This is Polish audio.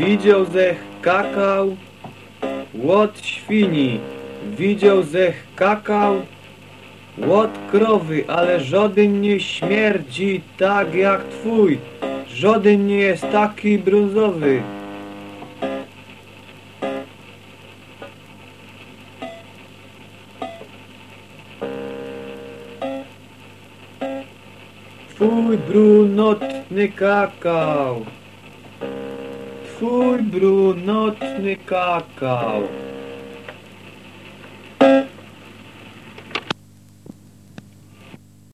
Widział zech kakał, łot świni. Widział zech kakał, łot krowy, ale żaden nie śmierdzi tak jak twój, żaden nie jest taki brązowy. Twój brunotny kakał. Twój brunotny kakał.